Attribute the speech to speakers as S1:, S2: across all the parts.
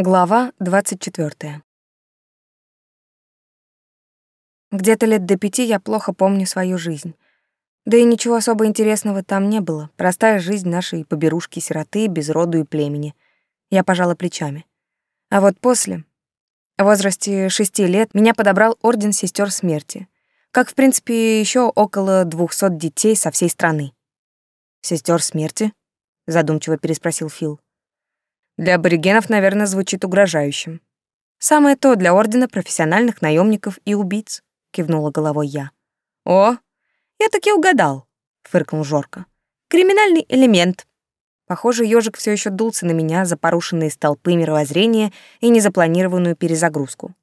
S1: Глава 24. Где-то лет до пяти я плохо помню свою жизнь. Да и ничего особо интересного там не было. Простая жизнь нашей поберушки-сироты без роду и племени. Я пожала плечами. А вот после, в возрасте шести лет, меня подобрал Орден Сестер Смерти. Как, в принципе, еще около двухсот детей со всей страны. Сестер Смерти?» — задумчиво переспросил Фил. Для аборигенов, наверное, звучит угрожающим. Самое то для ордена профессиональных наемников и убийц, кивнула головой я. О, я таки угадал, фыркнул Жорка. Криминальный элемент. Похоже, ежик все еще дулся на меня за порушенные столпы мировоззрения и незапланированную перезагрузку.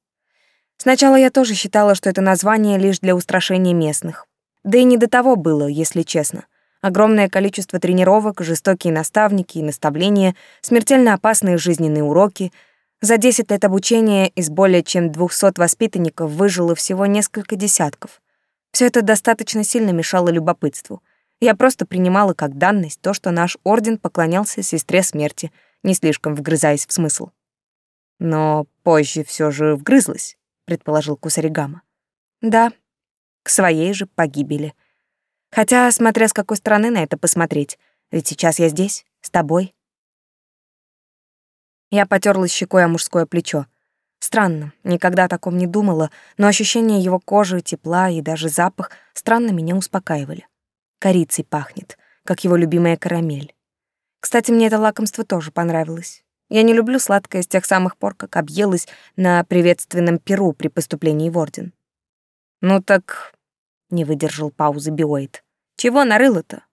S1: Сначала я тоже считала, что это название лишь для устрашения местных. Да и не до того было, если честно. Огромное количество тренировок, жестокие наставники и наставления, смертельно опасные жизненные уроки. За 10 лет обучения из более чем 200 воспитанников выжило всего несколько десятков. Все это достаточно сильно мешало любопытству. Я просто принимала как данность то, что наш орден поклонялся сестре смерти, не слишком вгрызаясь в смысл. Но позже все же вгрызлась, предположил Кусаригама. Да, к своей же погибели — Хотя, смотря с какой стороны на это посмотреть, ведь сейчас я здесь, с тобой. Я потерлась щекой о мужское плечо. Странно, никогда о таком не думала, но ощущение его кожи, тепла и даже запах странно меня успокаивали. Корицей пахнет, как его любимая карамель. Кстати, мне это лакомство тоже понравилось. Я не люблю сладкое с тех самых пор, как объелась на приветственном перу при поступлении в орден. Ну так, не выдержал паузы Биоид. Чего нарыло-то?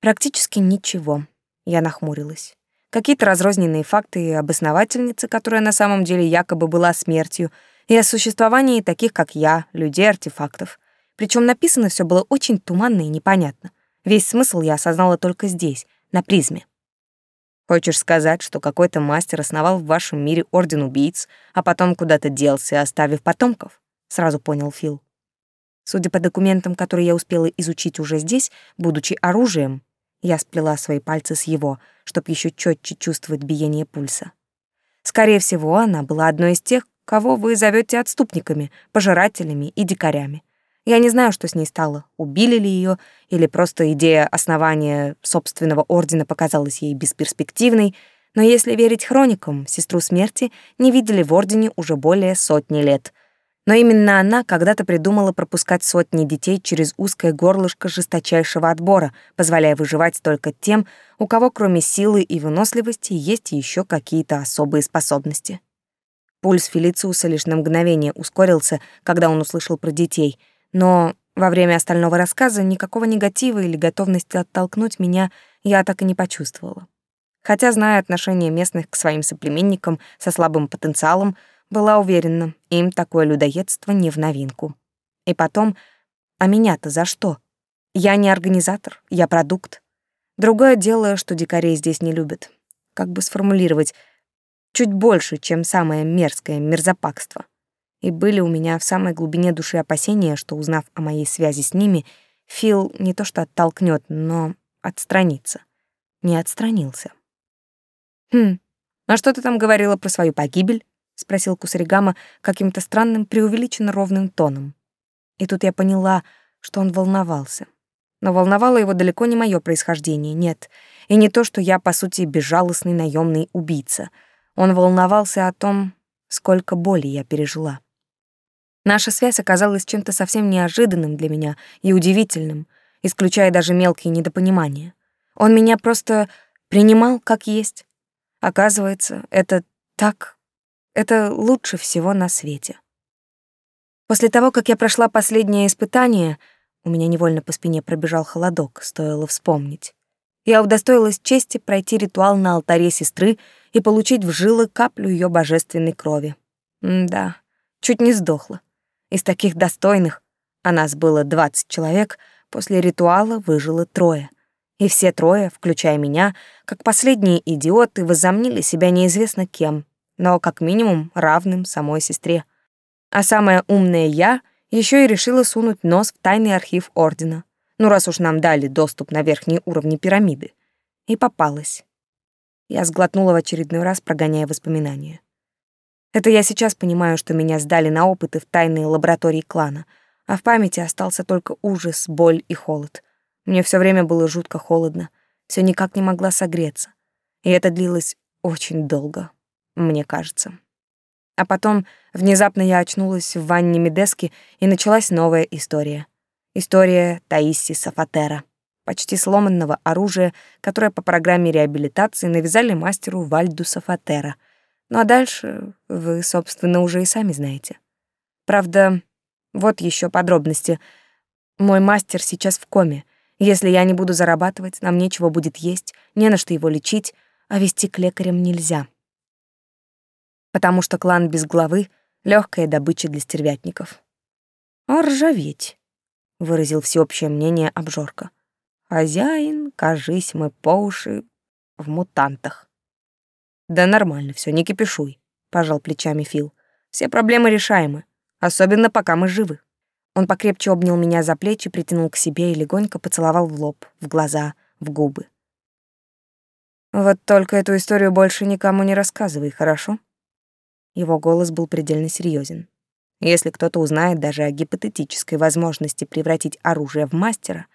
S1: Практически ничего. Я нахмурилась. Какие-то разрозненные факты об основательнице, которая на самом деле якобы была смертью, и о существовании таких, как я, людей-артефактов. Причем написано все было очень туманно и непонятно. Весь смысл я осознала только здесь, на призме. Хочешь сказать, что какой-то мастер основал в вашем мире орден убийц, а потом куда-то делся, оставив потомков? Сразу понял Фил. Судя по документам, которые я успела изучить уже здесь, будучи оружием, я сплела свои пальцы с его, чтобы еще четче чувствовать биение пульса. Скорее всего, она была одной из тех, кого вы зовете отступниками, пожирателями и дикарями. Я не знаю, что с ней стало, убили ли ее, или просто идея основания собственного ордена показалась ей бесперспективной, но если верить хроникам, сестру смерти не видели в ордене уже более сотни лет — но именно она когда-то придумала пропускать сотни детей через узкое горлышко жесточайшего отбора, позволяя выживать только тем, у кого кроме силы и выносливости есть еще какие-то особые способности. Пульс Фелициуса лишь на мгновение ускорился, когда он услышал про детей, но во время остального рассказа никакого негатива или готовности оттолкнуть меня я так и не почувствовала. Хотя, зная отношение местных к своим соплеменникам со слабым потенциалом, была уверена, им такое людоедство не в новинку. И потом, а меня-то за что? Я не организатор, я продукт. Другое дело, что дикарей здесь не любят. Как бы сформулировать, чуть больше, чем самое мерзкое мерзопакство. И были у меня в самой глубине души опасения, что, узнав о моей связи с ними, Фил не то что оттолкнет, но отстранится. Не отстранился. «Хм, а что ты там говорила про свою погибель?» Спросил Кусаригама каким-то странным, преувеличенно ровным тоном. И тут я поняла, что он волновался. Но волновало его далеко не мое происхождение, нет. И не то, что я, по сути, безжалостный наемный убийца. Он волновался о том, сколько боли я пережила. Наша связь оказалась чем-то совсем неожиданным для меня и удивительным, исключая даже мелкие недопонимания. Он меня просто принимал как есть. Оказывается, это так это лучше всего на свете. После того, как я прошла последнее испытание, у меня невольно по спине пробежал холодок, стоило вспомнить. Я удостоилась чести пройти ритуал на алтаре сестры и получить в жилы каплю ее божественной крови. М да, чуть не сдохла. Из таких достойных, а нас было двадцать человек, после ритуала выжило трое. И все трое, включая меня, как последние идиоты, возомнили себя неизвестно кем, но как минимум равным самой сестре. А самая умная я еще и решила сунуть нос в тайный архив Ордена. Ну, раз уж нам дали доступ на верхние уровни пирамиды. И попалась. Я сглотнула в очередной раз, прогоняя воспоминания. Это я сейчас понимаю, что меня сдали на опыты в тайные лаборатории клана, а в памяти остался только ужас, боль и холод. Мне все время было жутко холодно, все никак не могла согреться. И это длилось очень долго, мне кажется. А потом внезапно я очнулась в ванне Медески, и началась новая история. История Таиси Сафатера, почти сломанного оружия, которое по программе реабилитации навязали мастеру Вальду Сафатера. Ну а дальше вы, собственно, уже и сами знаете. Правда, вот еще подробности. Мой мастер сейчас в коме. Если я не буду зарабатывать, нам нечего будет есть, не на что его лечить, а вести к лекарям нельзя потому что клан без главы — легкая добыча для стервятников. «А ржаветь», — выразил всеобщее мнение обжорка. «Хозяин, кажись, мы по уши в мутантах». «Да нормально все, не кипишуй», — пожал плечами Фил. «Все проблемы решаемы, особенно пока мы живы». Он покрепче обнял меня за плечи, притянул к себе и легонько поцеловал в лоб, в глаза, в губы. «Вот только эту историю больше никому не рассказывай, хорошо?» Его голос был предельно серьезен. Если кто-то узнает даже о гипотетической возможности превратить оружие в мастера,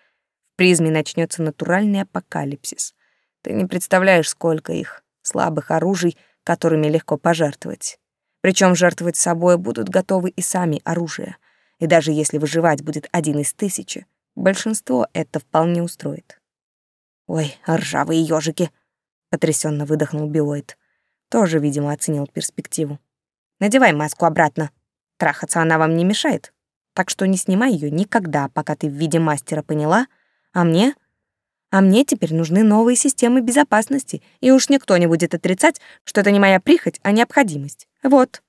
S1: в призме начнется натуральный апокалипсис. Ты не представляешь, сколько их, слабых оружий, которыми легко пожертвовать. Причем жертвовать собой будут готовы и сами оружия. И даже если выживать будет один из тысячи, большинство это вполне устроит. «Ой, ржавые ежики!» — потрясенно выдохнул Биоид. Тоже, видимо, оценил перспективу. Надевай маску обратно. Трахаться она вам не мешает. Так что не снимай ее никогда, пока ты в виде мастера, поняла? А мне? А мне теперь нужны новые системы безопасности, и уж никто не будет отрицать, что это не моя прихоть, а необходимость. Вот.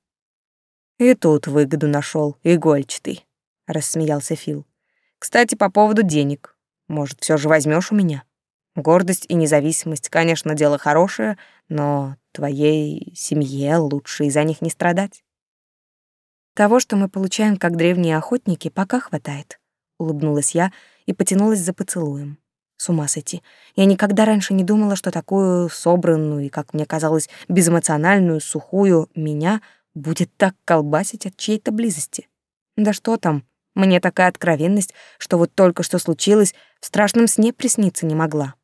S1: И тут выгоду нашел, игольчатый, рассмеялся Фил. Кстати, по поводу денег. Может, все же возьмешь у меня? Гордость и независимость, конечно, дело хорошее, но твоей семье лучше из-за них не страдать. Того, что мы получаем как древние охотники, пока хватает, улыбнулась я и потянулась за поцелуем. С ума сойти. Я никогда раньше не думала, что такую собранную и, как мне казалось, безэмоциональную, сухую меня будет так колбасить от чьей-то близости. Да что там, мне такая откровенность, что вот только что случилось, в страшном сне присниться не могла.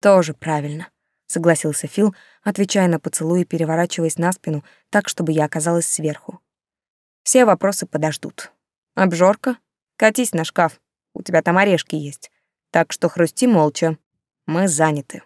S1: Тоже правильно, согласился Фил, отвечая на поцелуй и переворачиваясь на спину так, чтобы я оказалась сверху. Все вопросы подождут. Обжорка, катись на шкаф. У тебя там орешки есть. Так что хрусти молча. Мы заняты.